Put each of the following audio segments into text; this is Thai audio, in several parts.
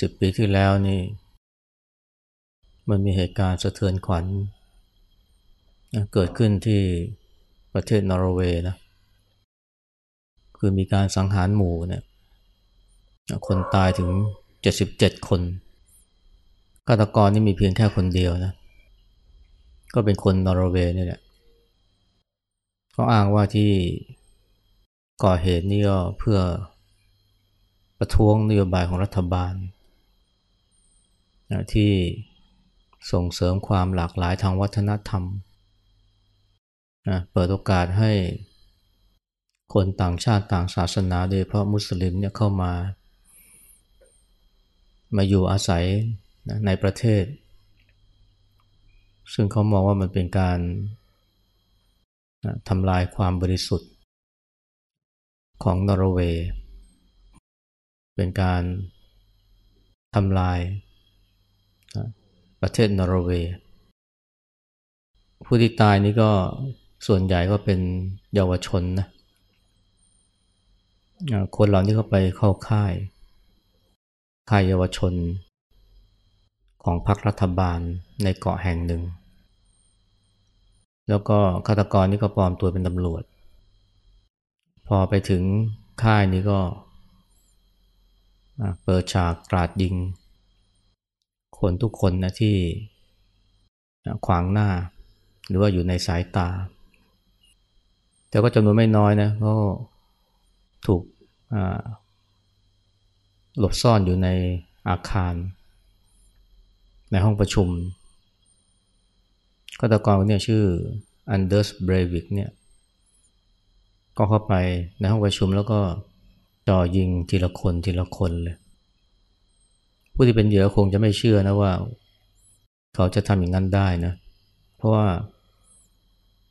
สิบปีที่แล้วนี่ มันมีเหตุการณ์สะเทือนขวัญ เกิดขึ้นที่ประเทศนอร์เวย์นะ คือมีการสังหารหมู่เนี่ย คนตายถึงเจ็ดสิบเจ็ดคน ฆาตกรนี่มีเพียงแค่คนเดียวนะ ก็เป็นคนนอร์เวย์นี่แหละเขาอ้างว่าที่ก่อเหตุนี่ก็เพื่อประท้วงนโยบายของรัฐบาล นะที่ส่งเสริมความหลากหลายทางวัฒนธรรมนะเปิดโอกาสให้คนต่างชาติต่างศาสนาโดยเพราะมุสลิมเนี่ยเข้ามา มาอยู่อาศัยนะในประเทศ ซึ่งเขามองว่ามันเป็นการนะทำลายความบริสุทธิ์ของนอร์เวย์ เป็นการทำลาย ประเทศนอร์เวย์ ผู้ที่ตายนี่ก็ส่วนใหญ่ก็เป็นเยาวชนนะคนเหล่านี้ก็ไปเข้าค่าย ค่ายเยาวชน ของพรรครัฐบาลในเกาะแห่งหนึ่ง แล้วก็ฆาตกรนี่ก็ปลอมตัวเป็นตำรวจ พอไปถึงค่ายนี้ก็เปิดฉากกราดยิง คนทุกคนนะที่ขวางหน้า หรือว่าอยู่ในสายตา แต่ก็จำนวนไม่น้อยนะก็ถูกหลบซ่อนอยู่ในอาคาร ในห้องประชุมฆาตกรเนี่ยชื่ออันเดอร์สเบรวิกเนี่ยก็เข้าไปในห้องประชุมแล้วก็จ่อยิงทีละคนทีละคนเลย ผู้ที่เป็นเหยื่อคงจะไม่เชื่อนะว่า เขาจะทำอย่างนั้นได้นะ เพราะว่า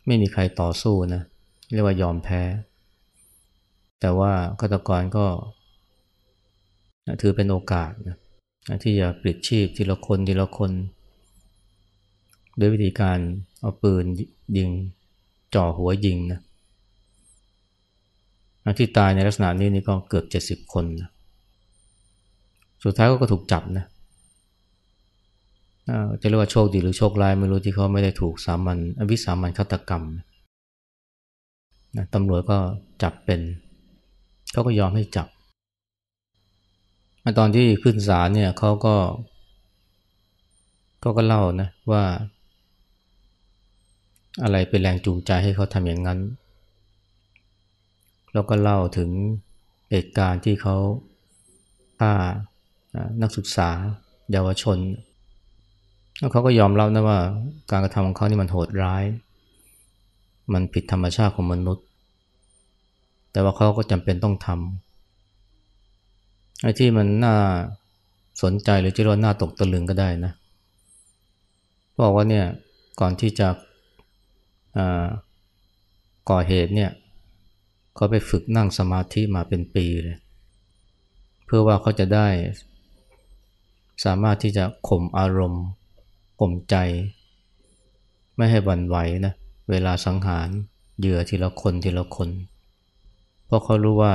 ไม่มีใครต่อสู้นะ เรียกว่ายอมแพ้ แต่ว่าฆาตกรก็ถือเป็นโอกาสนะที่จะปลิดชีพทีละคนทีละคน ด้วยวิธีการเอาปืนยิงจ่อหัวยิงนะที่ตายในลักษณะนี้นี่ก็เกือบเจ็ดสิบคนนะ สุดท้ายก็ถูกจับนะจะเรียกว่าโชคดีหรือโชคร้ายไม่รู้ที่เขาไม่ได้ถูกสามัญวิสามัญฆาตกรรมนะตำรวจก็จับเป็นเขาก็ยอมให้จับ ตอนที่ขึ้นศาลเนี่ยเขาก็เขาก็เล่านะว่า อะไรเป็นแรงจูงใจให้เขาทำอย่างนั้น แล้วก็เล่าถึงเหตุการณ์ที่เขาฆ่า นักศึกษา เยาวชนแล้วเขาก็ยอมรับนะว่าการกระทำของเขานี่มันโหดร้าย มันผิดธรรมชาติของมนุษย์ แต่ว่าเขาก็จำเป็นต้องทำไอ้ที่มันน่าสนใจหรือจะเรียกว่าน่าตกตะลึงก็ได้นะบอกว่าเนี่ยก่อนที่จะก่อเหตุเนี่ยเขาไปฝึกนั่งสมาธิมาเป็นปีเลย เพื่อว่าเขาจะได้ สามารถที่จะข่มอารมณ์ข่มใจ ไม่ให้บันไหวนะเวลาสังหารเหยื่อทีละคนทีละคน เพราะเขารู้ว่า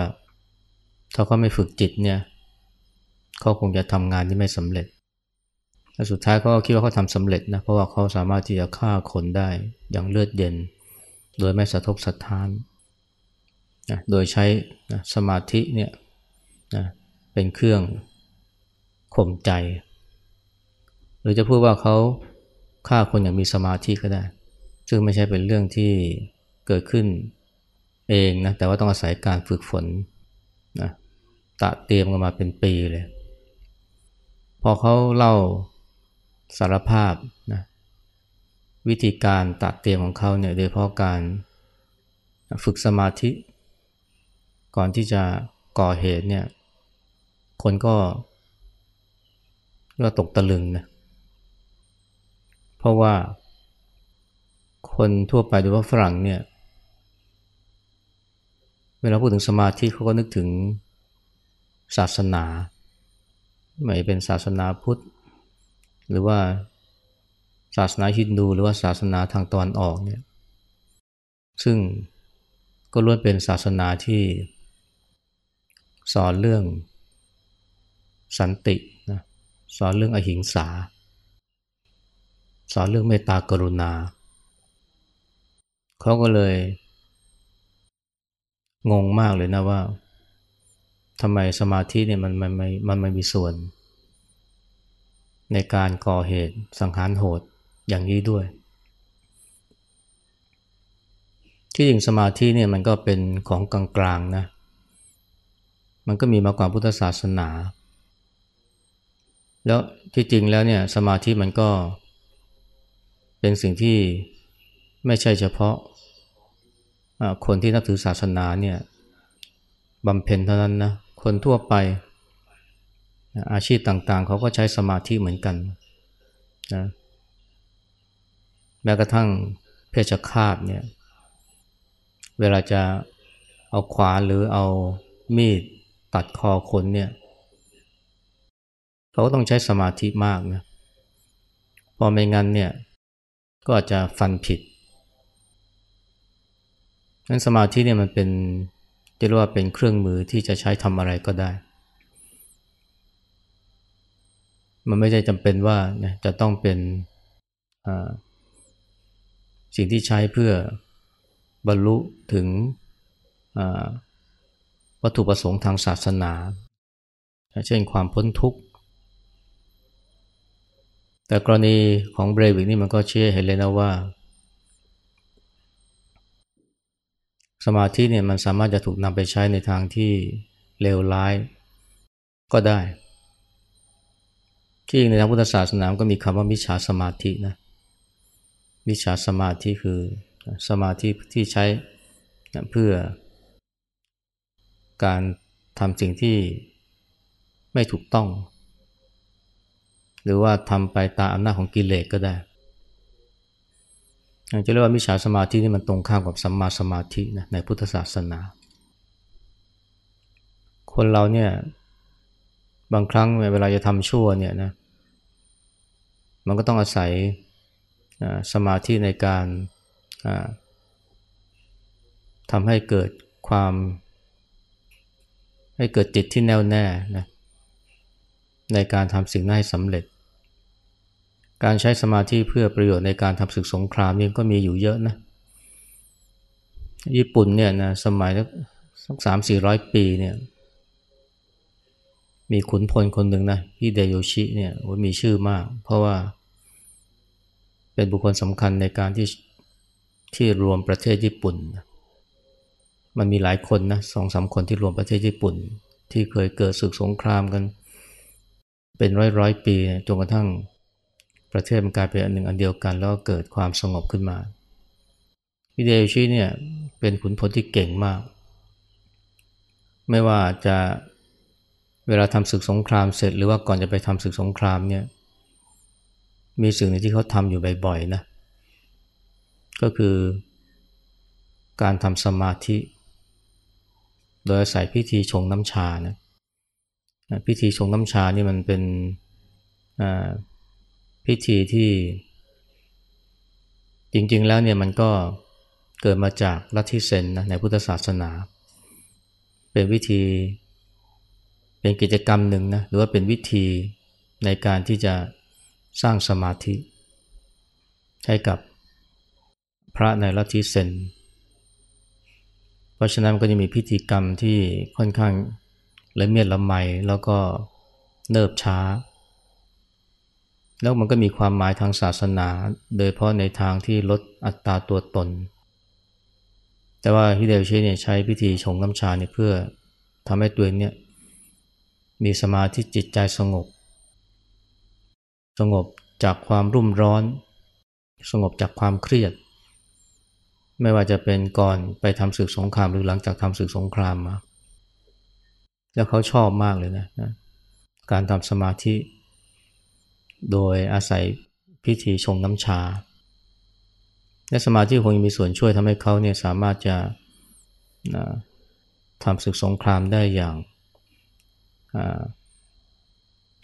ถ้าเขาไม่ฝึกจิตเนี่ยเขาคงจะทำงานที่ไม่สำเร็จและสุดท้ายเขาคิดว่าเขาทำสำเร็จนะเพราะว่าเขาสามารถที่จะฆ่าคนได้อย่างเลือดเย็น โดยไม่สะทกสะท้านนะโดยใช้นะสมาธิเนี่ยนะเป็นเครื่อง ข่มใจ หรือจะพูดว่าเขาฆ่าคนอย่างมีสมาธิก็ได้ ซึ่งไม่ใช่เป็นเรื่องที่เกิดขึ้นเองนะ แต่ว่าต้องอาศัยการฝึกฝนนะตะเตรียมกันมาเป็นปีเลย พอเขาเล่าสารภาพนะวิธีการตะเตรียมของเขาเนี่ยโดยเพราะการฝึกสมาธิ ก่อนที่จะก่อเหตุเนี่ย คนก็ ก็ตกตะลึงนะ เพราะว่าคนทั่วไปโดยเฉพาะฝรั่งเนี่ย เวลาพูดถึงสมาธิเขาก็นึกถึงศาสนาไม่เป็นศาสนาพุทธ หรือว่าศาสนาฮินดู หรือว่าศาสนาทางตอนออกเนี่ยซึ่งก็ล้วนเป็นศาสนาที่สอนเรื่องสันติ สอนเรื่องอหิงสา สอนเรื่องเมตตากรุณา เขาก็เลย งงมากเลยนะว่าทำไมสมาธิเนี่ยมันมันไม่มันไม่มีส่วน ในการก่อเหตุสังหารโหดอย่างนี้ด้วย ที่จริงสมาธิเนี่ยมันก็เป็นของกลางๆนะ มันก็มีมาก่อนพุทธศาสนา แล้วที่จริงแล้วเนี่ยสมาธิมันก็ เป็นสิ่งที่ไม่ใช่เฉพาะคนที่นับถือศาสนาเนี่ยบำเพ็ญเท่านั้นนะคนทั่วไปอาชีพต่างๆ เขาก็ใช้สมาธิเหมือนกันนะแม้กระทั่งเพชฌฆาตเนี่ยเวลาจะเอาขวานหรือเอามีดตัดคอคนเนี่ย เขาก็ต้องใช้สมาธิมากนะพอไม่งั้นเนี่ยก็อาจจะฟันผิดนั้นสมาธิเนี่ยมันเป็นจะเรียกว่าเป็นเครื่องมือที่จะใช้ทำอะไรก็ได้ มันไม่ได้จำเป็นว่าจะต้องเป็นสิ่งที่ใช้เพื่อบรรลุถึงวัตถุประสงค์ทางศาสนา เช่นความพ้นทุกข์ แต่กรณีของเบรวิกนี่มันก็เชื่อเห็นเลยนะว่า สมาธิเนี่ยมันสามารถจะถูกนำไปใช้ในทางที่เลวร้ายก็ได้ ที่ในทางพุทธศาสนาก็มีคำว่ามิจฉาสมาธินะมิจฉาสมาธิคือสมาธิที่ใช้เพื่อการทำสิ่งที่ไม่ถูกต้อง หรือว่าทำไปตามอำนาจของกิเลสก็ได้จะเรียกว่ามิจฉาสมาธินี่มันตรงข้ามกับสัมมาสมาธินะในพุทธศาสนา คนเราเนี่ยบางครั้งเวลาจะทำชั่วเนี่ยนะมันก็ต้องอาศัยสมาธิในการทำให้เกิดความ ให้เกิดจิตที่แน่วแน่นะในการทำสิ่งนั้นให้สำเร็จ การใช้สมาธิเพื่อประโยชน์ในการทำศึกสงครามนี่ก็มีอยู่เยอะนะ ญี่ปุ่นเนี่ยนะสมัยสักสามสี่ร้อยปีเนี่ย มีขุนพลคนหนึ่งนะฮิเดโยชิเนี่ยมีชื่อมาก เพราะว่าเป็นบุคคลสำคัญในการที่ที่รวมประเทศญี่ปุ่น มันมีหลายคนนะสองสามคนที่รวมประเทศญี่ปุ่น ที่เคยเกิดศึกสงครามกัน เป็นร้อยร้อยปีจนกระทั่ง ประเทศมันกลายเป็นอันหนึ่งอันเดียวกัน แล้วเกิดความสงบขึ้นมาฮิเดโยชิเนี่ยเป็นขุนพลที่เก่งมาก ไม่ว่าจะเวลาทำศึกสงครามเสร็จ หรือว่าก่อนจะไปทำศึกสงครามเนี่ยมีสิ่งหนึ่งที่เขาทำอยู่บ่อยๆนะก็คือการทำสมาธิ โดยอาศัยพิธีชงน้ำชานะพิธีชงน้ำชานี่มันเป็น พิธีที่จริง ๆ แล้วเนี่ยมันก็เกิดมาจากลัทธิเซนนะในพุทธศาสนา เป็นวิธีเป็นกิจกรรมหนึ่งนะหรือว่าเป็นวิธีในการที่จะสร้างสมาธิ ให้กับพระในลัทธิเซน เพราะฉะนั้นก็จะมีพิธีกรรมที่ค่อนข้างละเมียดละไมแล้วก็เนิบช้า แล้วมันก็มีความหมายทางศาสนา โดยเพราะในทางที่ลดอัตราตัวตน แต่ว่าฮิเดลชิเนี่ยใช้พิธีชงน้ำชาเนี่ยเพื่อทำให้ตัวเองเนี่ยมีสมาธิจิตใจสงบ สงบจากความรุ่มร้อน สงบจากความเครียด ไม่ว่าจะเป็นก่อนไปทำศึกสงครามหรือหลังจากทำศึกสงครามมา แล้วเขาชอบมากเลยนะการทำสมาธิ โดยอาศัยพิธีชงน้ำชา และสมาธิคงมีส่วนช่วยทำให้เขาเนี่ยสามารถจะทำศึกสงครามได้อย่าง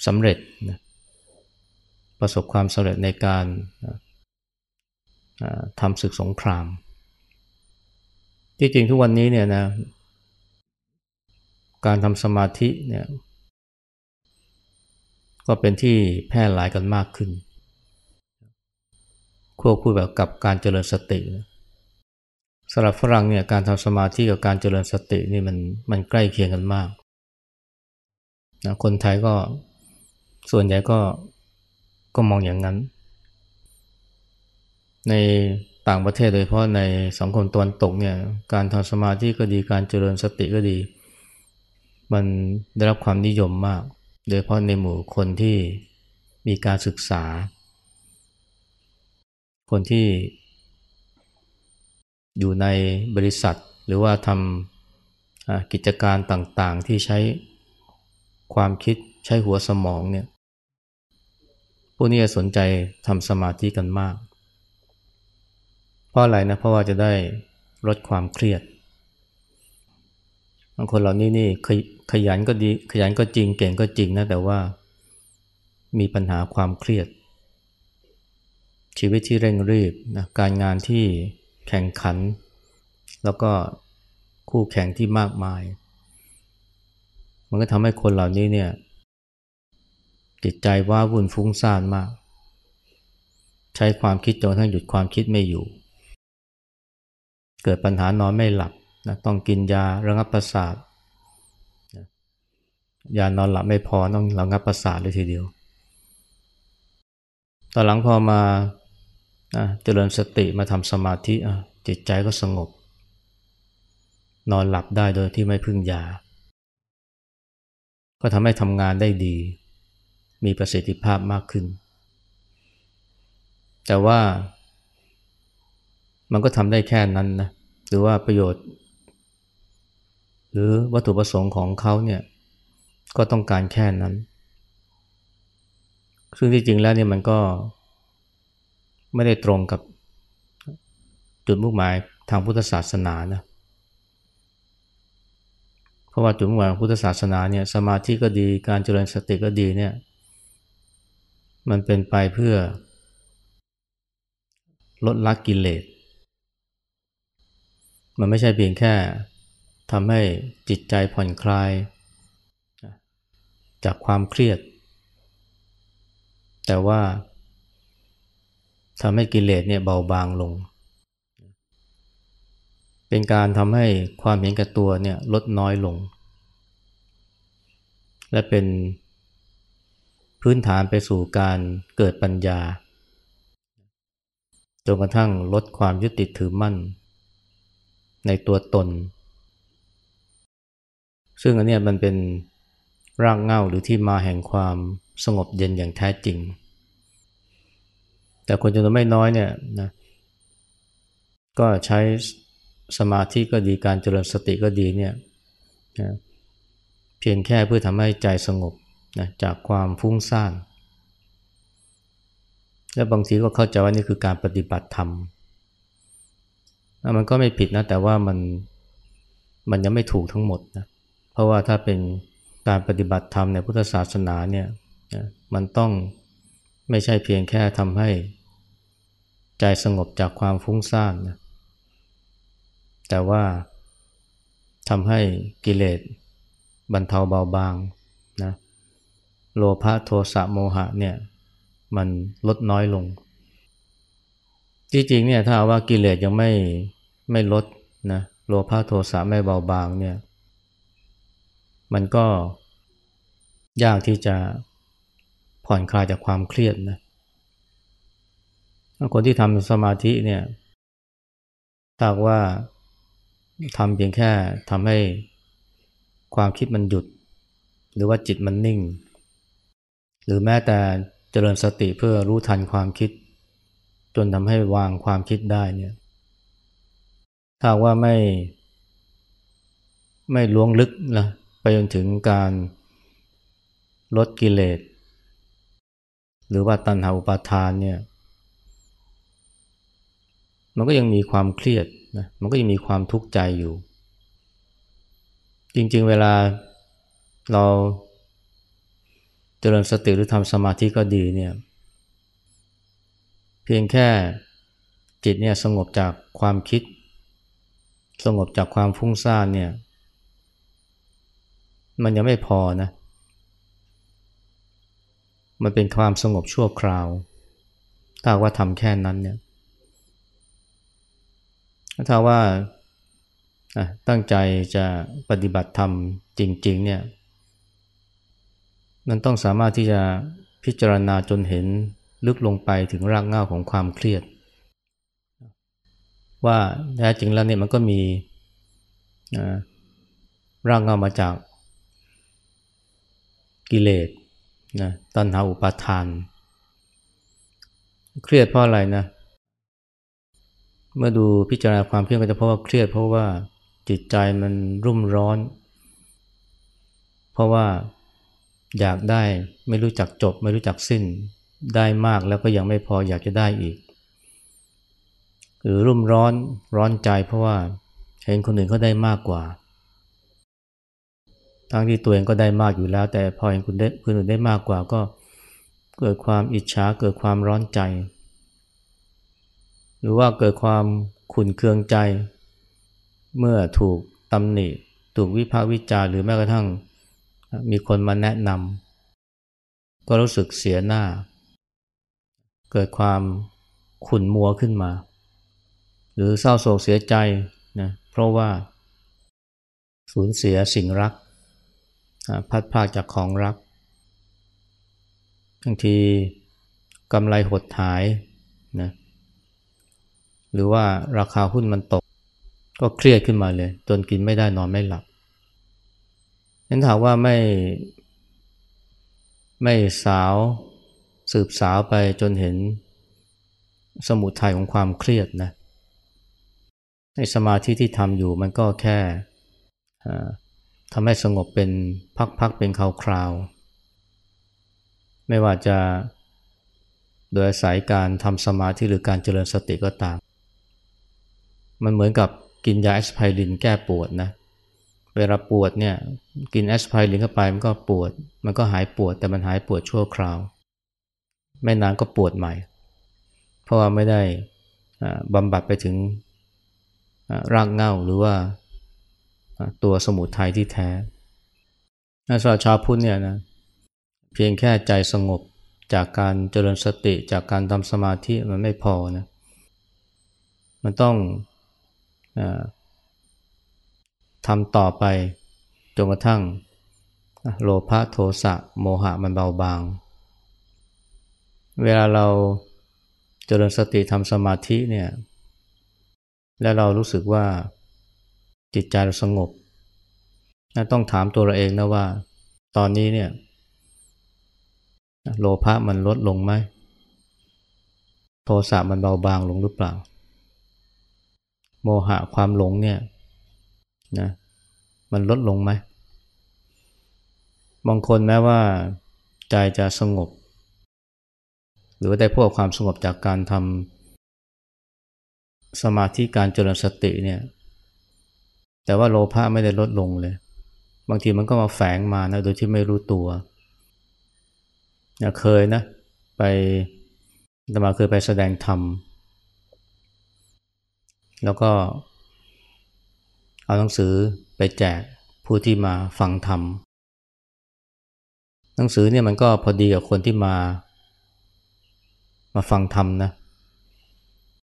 สำเร็จนะประสบความสำเร็จในการทำศึกสงคราม ที่จริงทุกวันนี้เนี่ยนะการทำสมาธิเนี่ย ก็เป็นที่แพร่หลายกันมากขึ้น ควบคู่แบบกับการเจริญสติสำหรับฝรั่งเนี่ยการทำสมาธิกับการเจริญสตินี่มันมันใกล้เคียงกันมากนะคนไทยก็ส่วนใหญ่ก็ก็มองอย่างนั้น ในต่างประเทศโดยเฉพาะในสังคมตะวันตกเนี่ยการทำสมาธิก็ดีการเจริญสติก็ดี มันได้รับความนิยมมาก โดยเฉพาะในหมู่คนที่มีการศึกษา คนที่อยู่ในบริษัทหรือว่าทำกิจการต่างๆ ที่ใช้ความคิดใช้หัวสมองเนี่ย พวกนี้สนใจทำสมาธิกันมาก เพราะอะไรนะ เพราะว่าจะได้ลดความเครียดบางคนเหล่านี้นี่ ขยันก็ดีขยันก็จริงเก่งก็จริงนะแต่ว่ามีปัญหาความเครียด ชีวิตที่เร่งรีบนะการงานที่แข่งขัน แล้วก็คู่แข่งที่มากมาย มันก็ทำให้คนเหล่านี้เนี่ยจิตใจว่าวุ่นฟุ้งซ่านมาก ใช้ความคิดจนทั้งหยุดความคิดไม่อยู่ เกิดปัญหานอนไม่หลับนะต้องกินยาระงับประสาท ยานอนหลับไม่พอต้องระงับประสาทเลยทีเดียว ตอนหลังพอมาเจริญสติมาทำสมาธิจิตใจก็สงบ นอนหลับได้โดยที่ไม่พึ่งยา ก็ทำให้ทำงานได้ดี มีประสิทธิภาพมากขึ้น แต่ว่ามันก็ทำได้แค่นั้นนะหรือว่าประโยชน์ หรือวัตถุประสงค์ของเขาเนี่ย ก็ต้องการแค่นั้น ซึ่งที่จริงแล้วเนี่ยมันก็ไม่ได้ตรงกับจุดมุ่งหมายทางพุทธศาสนานะ เพราะว่าจุดมุ่งหมายของพุทธศาสนาเนี่ยสมาธิก็ดีการเจริญสติก็ดีเนี่ยมันเป็นไปเพื่อลดละกกิเลส มันไม่ใช่เพียงแค่ทำให้จิตใจผ่อนคลาย จากความเครียด แต่ว่าทำให้กิเลสเนี่ยเบาบางลง เป็นการทำให้ความเห็นแก่ตัวเนี่ยลดน้อยลง และเป็นพื้นฐานไปสู่การเกิดปัญญาจนกระทั่งลดความยึดติดถือมั่น ในตัวตน ซึ่งอันนี้มันเป็น รากเง้าหรือที่มาแห่งความสงบเย็นอย่างแท้จริง แต่คนจำนวนไม่น้อยเนี่ยนะก็ใช้สมาธิก็ดีการเจริญสติก็ดีเนี่ยนะเพียงแค่เพื่อทำให้ใจสงบนะจากความฟุ้งซ่าน และบางทีก็เข้าใจว่านี่คือการปฏิบัติธรรม มันก็ไม่ผิดนะ แต่ว่ามันมันยังไม่ถูกทั้งหมดนะ เพราะว่าถ้าเป็น การปฏิบัติธรรมในพุทธศาสนาเนี่ยมันต้องไม่ใช่เพียงแค่ทำให้ใจสงบจากความฟุ้งซ่านนะแต่ว่าทำให้กิเลสบรรเทาเบาบางนะโลภะโทสะโมหะเนี่ยมันลดน้อยลง จริงๆเนี่ยถ้าว่ากิเลสยังไม่ไม่ลดนะโลภะโทสะไม่เบาบางเนี่ย มันก็ยากที่จะผ่อนคลายจากความเครียดนะคนที่ทำสมาธิเนี่ยถ้าว่าทำเพียงแค่ทำให้ความคิดมันหยุด หรือว่าจิตมันนิ่ง หรือแม้แต่เจริญสติเพื่อรู้ทันความคิด จนทำให้วางความคิดได้เนี่ยถ้าว่าไม่ไม่ล้วงลึกนะ จนถึงการลดกิเลส หรือว่าตัณหาอุปาทานเนี่ยมันก็ยังมีความเครียดนะมันก็ยังมีความทุกข์ใจอยู่ จริงๆ เวลาเราเจริญสติหรือทำสมาธิก็ดีเนี่ยเพียงแค่จิตเนี่ยสงบจากความคิด สงบจากความฟุ้งซ่านเนี่ย มันยังไม่พอนะ มันเป็นความสงบชั่วคราว ถ้าว่าทำแค่นั้นเนี่ย ถ้าว่าตั้งใจจะปฏิบัติธรรมจริง ๆ เนี่ย มันต้องสามารถที่จะพิจารณาจนเห็นลึกลงไปถึงรากเหง้าของความเครียด ว่าแท้จริงแล้วเนี่ยมันก็มีรากเหง้ามาจาก กิเลสนะตัณหาอุปาทาน เครียดเพราะอะไรนะ เมื่อดูพิจารณาความเครียดก็จะพราะว่าเครียดเพราะว่าจิตใจมันรุ่มร้อน เพราะว่าอยากได้ไม่รู้จักจบ ไม่รู้จักสิ้นได้มากแล้วก็ยังไม่พออยากจะได้อีก หรือรุ่มร้อนร้อนใจเพราะว่าเห็นคนอื่นเขาได้มากกว่า ทั้งที่ตัวเองก็ได้มากอยู่แล้ว แต่พอเห็นคนได้คนอื่นได้มากกว่าก็เกิดความอิจฉาเกิดความร้อนใจ หรือว่าเกิดความขุ่นเคืองใจ เมื่อถูกตำหนิถูกวิพากษ์วิจารหรือแม้กระทั่งมีคนมาแนะนำก็รู้สึกเสียหน้า เกิดความขุ่นมัวขึ้นมา หรือเศร้าโศกเสียใจนะเพราะว่าสูญเสียสิ่งรัก พัดพากจากของรักบางทีกำไรหดหายนะหรือว่าราคาหุ้นมันตก ก็เครียดขึ้นมาเลย จนกินไม่ได้นอนไม่หลับนั้นถามว่าไม่ ไม่สาวสืบสาวไปจนเห็นสมุทัยของความเครียดนะในสมาธิที่ทำอยู่มันก็แค่ ทำให้สงบเป็นพักๆเป็นคราวๆไม่ว่าจะโดยอาศัยการทำสมาธิหรือการเจริญสติก็ตาม มันเหมือนกับกินยาแอสไพรินแก้ปวดนะ เวลาปวดเนี่ยกินแอสไพรินเข้าไปมันก็ปวด มันก็หายปวดแต่มันหายปวดชั่วคราว ไม่นานก็ปวดใหม่ เพราะว่าไม่ได้บำบัดไปถึงรากเง้าหรือว่า ตัวสมุทัยที่แท้สำหรับชาวพุทธเนี่ยนะเพียงแค่ใจสงบจากการเจริญสติจากการทำสมาธิมันไม่พอนะมันต้องอทำต่อไปจนกระทั่งโลภะโทสะโมหะมันเบาบาง เวลาเราเจริญสติทำสมาธิเนี่ย แล้วเรารู้สึกว่า จิตใจเราสงบต้องถามตัวเราเองนะว่า ตอนนี้เนี่ยโลภะมันลดลงไหมโทสะมันเบาบางลงหรือเปล่า โมหะความหลงเนี่ยนะมันลดลงไหมบางคนแม้ว่าใจจะสงบ หรือว่าได้พวกความสงบจากการทำสมาธิการเจริญสติเนี่ย แต่ว่าโลภะไม่ได้ลดลงเลย บางทีมันก็มาแฝงมานะโดยที่ไม่รู้ตัวเคยนะ ไปธรรมาเคยไปแสดงธรรม แล้วก็เอาหนังสือไปแจกผู้ที่มาฟังธรรม หนังสือเนี่ยมันก็พอดีกับคนที่มา มาฟังธรรมนะ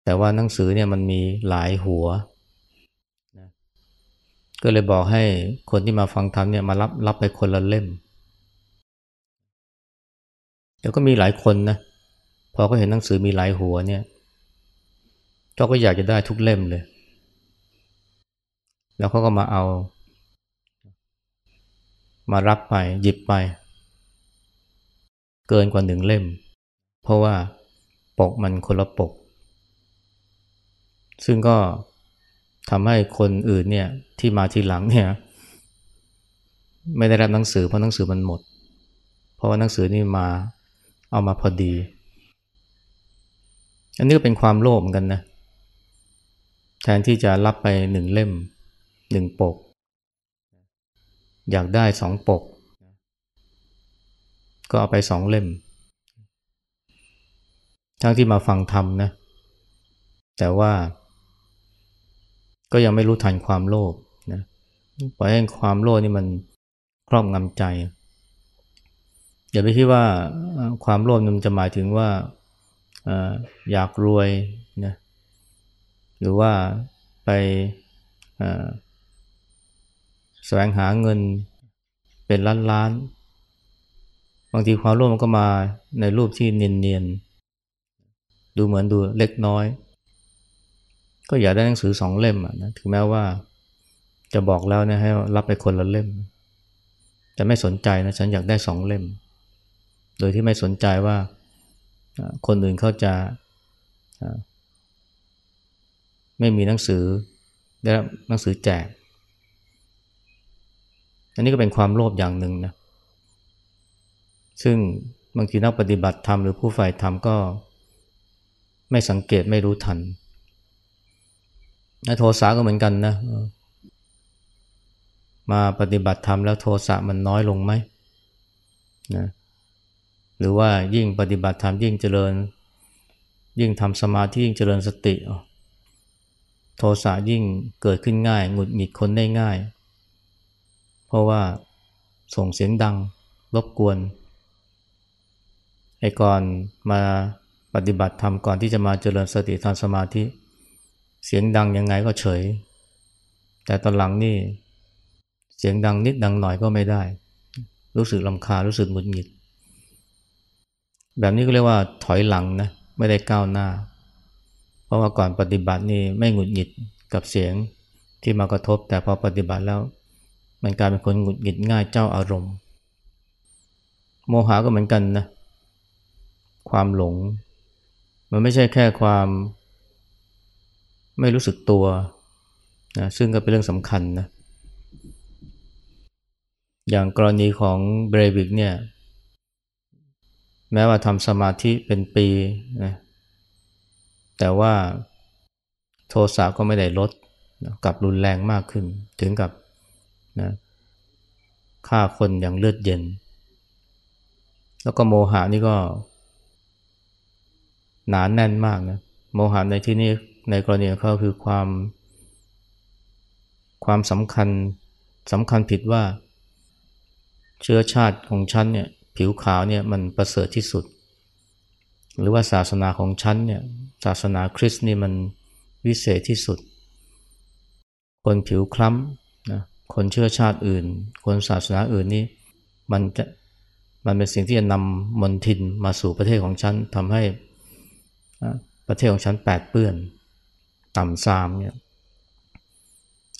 แต่ว่าหนังสือเนี่ยมันมีหลายหัว ก็เลยบอกให้คนที่มาฟังธรรมเนี่ยมารับรับไปคนละเล่มเดี๋ยวก็มีหลายคนนะพอเขาเห็นหนังสือมีหลายหัวเนี่ยเจ้าก็อยากจะได้ทุกเล่มเลย แล้วเขาก็มาเอา มารับไปหยิบไป เกินกว่าหนึ่งเล่ม เพราะว่าปกมันคนละปก ซึ่งก็ ทำให้คนอื่นเนี่ยที่มาทีหลังเนี่ยไม่ได้รับหนังสือเพราะหนังสือมันหมด เพราะว่าหนังสือนี่มาเอามาพอดี อันนี้ก็เป็นความโลภเหมือนกันนะ แทนที่จะรับไปหนึ่งเล่มหนึ่งปก อยากได้สองปก ก็เอาไปสองเล่ม ทั้งที่มาฟังธรรมนะ แต่ว่า ก็ยังไม่รู้ทันความโลภนะปล่อยให้ความโลภนี่มันครอบงำใจ อย่าไปคิดว่าความโลภมันจะหมายถึงว่าอยากรวยนะหรือว่าไปแสวงหาเงินเป็นล้านล้านบางทีความโลภมันก็มาในรูปที่เนียนๆดูเหมือนดูเล็กน้อย ก็อยากได้หนังสือสองเล่มนะถึงแม้ว่าจะบอกแล้วนะให้รับไปคนละเล่ม แต่ไม่สนใจนะฉันอยากได้สองเล่ม โดยที่ไม่สนใจว่าคนอื่นเขาจะไม่มีหนังสือได้รับหนังสือแจก อันนี้ก็เป็นความโลภอย่างหนึ่งนะซึ่งบางทีนักปฏิบัติธรรมหรือผู้ฝ่ายธรรมก็ไม่สังเกตไม่รู้ทัน โทสะก็เหมือนกันนะ มาปฏิบัติธรรมแล้วโทสะมันน้อยลงไหมนะหรือว่ายิ่งปฏิบัติธรรมยิ่งเจริญ ยิ่งทำสมาธิยิ่งเจริญสติ โทสะยิ่งเกิดขึ้นง่าย หงุดหงิดคนได้ง่าย เพราะว่าส่งเสียงดังรบกวนไอ้ก่อนมาปฏิบัติธรรมก่อนที่จะมาเจริญสติทางสมาธิ เสียงดังยังไงก็เฉย แต่ตอนหลังนี่ เสียงดังนิดดังหน่อยก็ไม่ได้ รู้สึกลำคารู้สึกหงุดหงิด แบบนี้ก็เรียกว่าถอยหลังนะไม่ได้ก้าวหน้า เพราะว่าก่อนปฏิบัตินี่ไม่หงุดหงิดกับเสียงที่มากระทบ แต่พอปฏิบัติแล้ว มันกลายเป็นคนหงุดหงิดง่ายเจ้าอารมณ์ โมหะก็เหมือนกันนะความหลง มันไม่ใช่แค่ความ ไม่รู้สึกตัวนะซึ่งก็เป็นเรื่องสำคัญนะอย่างกรณีของเบรวิกเนี่ย แม้ว่าทำสมาธิเป็นปีนะแต่ว่าโทสะก็ไม่ได้ลดนะกับรุนแรงมากขึ้น ถึงกับนะฆ่าคนอย่างเลือดเย็น แล้วก็โมหะนี่ก็หนานแน่นมากนะโมหะในที่นี้ ในกรณีเขาคือความ ความสำคัญสำคัญผิดว่า เชื้อชาติของฉันเนี่ยผิวขาวเนี่ยมันประเสริฐที่สุด หรือว่าศาสนาของฉันเนี่ยศาสนาคริสต์นี่มันวิเศษที่สุด คนผิวคล้ำนะคนเชื้อชาติอื่น คนศาสนาอื่นนี่มันจะมันเป็นสิ่งที่จะนำมนทินมาสู่ประเทศของฉันทำให้ประเทศของฉันแปดเปื้อน ต่ำซามเนี่ย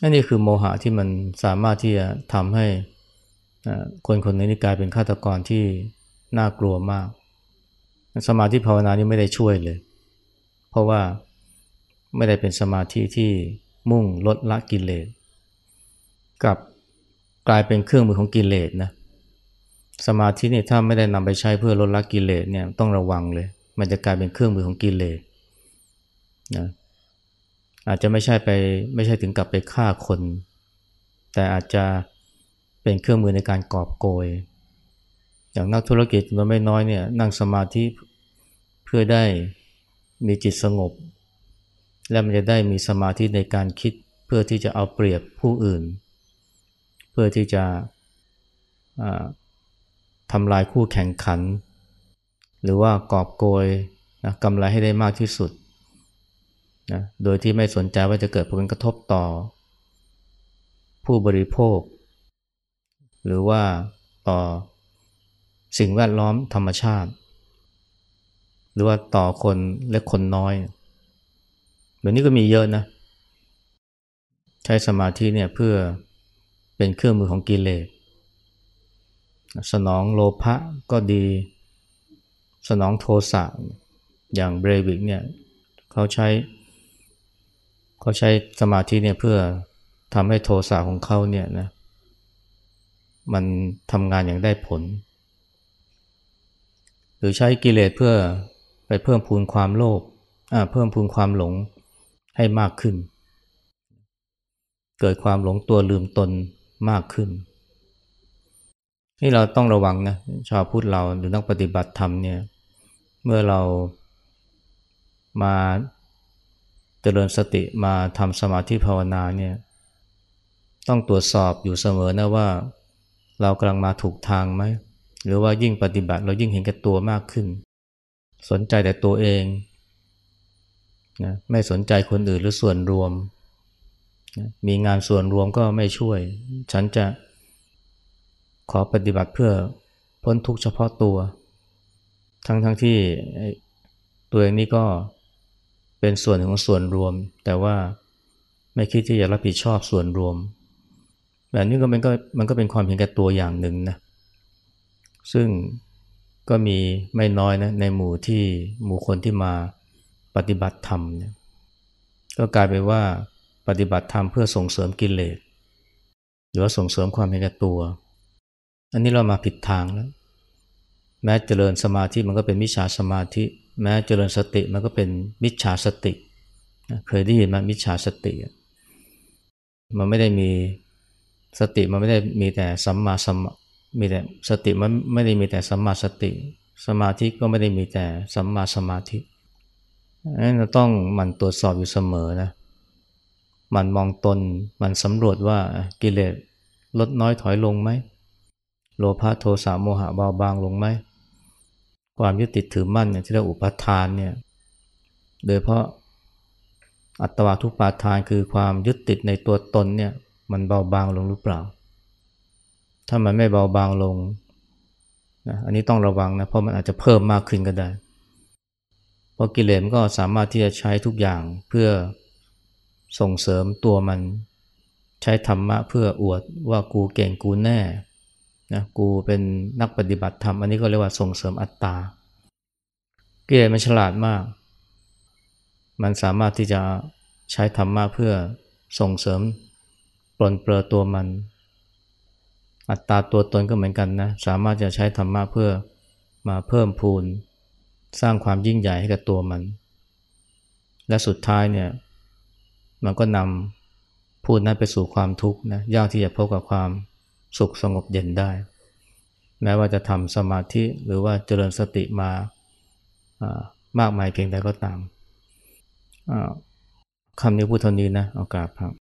อันนี้คือโมหะที่มันสามารถที่จะทำให้คนคนนี้กลายเป็นฆาตกรที่น่ากลัวมาก สมาธิภาวนานี่ไม่ได้ช่วยเลย เพราะว่าไม่ได้เป็นสมาธิที่มุ่งลดละกิเลสกับกลายเป็นเครื่องมือของกิเลสนะสมาธินี่ถ้าไม่ได้นำไปใช้เพื่อลดละกิเลสเนี่ยต้องระวังเลย มันจะกลายเป็นเครื่องมือของกิเลสนะ อาจจะไม่ใช่ไปไม่ใช่ถึงกับไปฆ่าคน แต่อาจจะเป็นเครื่องมือในการกอบโกย อย่างนักธุรกิจมันไม่น้อยเนี่ยนั่งสมาธิเพื่อได้มีจิตสงบ และมันจะได้มีสมาธิในการคิดเพื่อที่จะเอาเปรียบผู้อื่น เพื่อที่จะทำลายคู่แข่งขัน หรือว่ากอบโกยนะกำไรให้ได้มากที่สุด นะโดยที่ไม่สนใจว่าจะเกิดผลกระทบต่อ ผู้บริโภค หรือว่าต่อสิ่งแวดล้อมธรรมชาติ หรือว่าต่อคนเล็กคนน้อยแบบนี้ก็มีเยอะนะ ใช้สมาธิเนี่ยเพื่อเป็นเครื่องมือของกิเลสสนองโลภะก็ดี สนองโทสะอย่างเบรวิกเนี่ยเขาใช้ เขาใช้สมาธิเนี่ยเพื่อทำให้โทสะของเขาเนี่ยนะมันทำงานอย่างได้ผล หรือใช้กิเลสเพื่อไปเพิ่มพูนความโลภเพิ่มพูนความหลงให้มากขึ้น เกิดความหลงตัวลืมตนมากขึ้น นี่เราต้องระวังนะชาวพุทธเราหรือนักปฏิบัติธรรมเนี่ยเมื่อเรามา เจริญสติมาทำสมาธิภาวนาเนี่ยต้องตรวจสอบอยู่เสมอนะว่า เรากำลังมาถูกทางไหมหรือว่ายิ่งปฏิบัติเรายิ่งเห็นแก่ตัวมากขึ้น สนใจแต่ตัวเองนะไม่สนใจคนอื่นหรือส่วนรวมนะมีงานส่วนรวมก็ไม่ช่วย ฉันจะขอปฏิบัติเพื่อพ้นทุกข์เฉพาะตัว ทั้งทั้งที่ตัวเองนี่ก็ เป็นส่วนของส่วนรวม แต่ว่าไม่คิดที่จะรับผิดชอบส่วนรวม แบบนี้ก็มันก็มันก็เป็นความเห็นแก่ตัวอย่างหนึ่งนะซึ่งก็มีไม่น้อยนะในหมู่ที่หมู่คนที่มาปฏิบัติธรรมเนี่ยก็กลายไปว่าปฏิบัติธรรมเพื่อส่งเสริมกิเลสหรือว่าส่งเสริมความเห็นแก่ตัว อันนี้เรามาผิดทางแล้ว แม้เจริญสมาธิมันก็เป็นมิจฉาสมาธิ แม้เจริญสติมันก็เป็นมิจฉาสติ เคยได้ยินไหมมิจฉาสติ มันไม่ได้มีสติมันไม่ได้มีแต่สัมมาสัมมีแต่สติมันไม่ได้มีแต่สัมมาสติ สมาธิก็ไม่ได้มีแต่สัมมาสมาธิเราต้องมันตรวจสอบอยู่เสมอนะมันมองตนมันสำรวจว่ากิเลสลดน้อยถอยลงไหมโลภะโทสะโมหะเบาบางลงไหม ความยึดติดถือมั่นเนี่ยที่เรียกอุปทานเนี่ยโดยเพราะอัตวาทุปาทานคือความยึดติดในตัวตนเนี่ยมันเบาบางลงหรือเปล่า ถ้ามันไม่เบาบางลงนะอันนี้ต้องระวังนะเพราะมันอาจจะเพิ่มมากขึ้นก็ได้ราะกิเลสก็สามารถที่จะใช้ทุกอย่างเพื่อส่งเสริมตัวมันใช้ธรรมะเพื่ออวดว่ากูเก่งกูแน่ นะกูเป็นนักปฏิบัติธรรม อันนี้ก็เรียกว่าส่งเสริมอัตตากิเลสมันฉลาดมาก มันสามารถที่จะใช้ธรรมะเพื่อส่งเสริมปลนเปลือตัวมัน อัตตาตัวตนก็เหมือนกันนะ สามารถจะใช้ธรรมะเพื่อมาเพิ่มพูน สร้างความยิ่งใหญ่ให้กับตัวมัน และสุดท้ายเนี่ย มันก็นำพูดนั้นไปสู่ความทุกข์นะ ยากที่จะพบกับความ สุขสงบเย็นได้ แม้ว่าจะทำสมาธิหรือว่าเจริญสติมามากมายเพียงใดก็ตามคำนี้พูดเท่านี้นะโอกาสครับ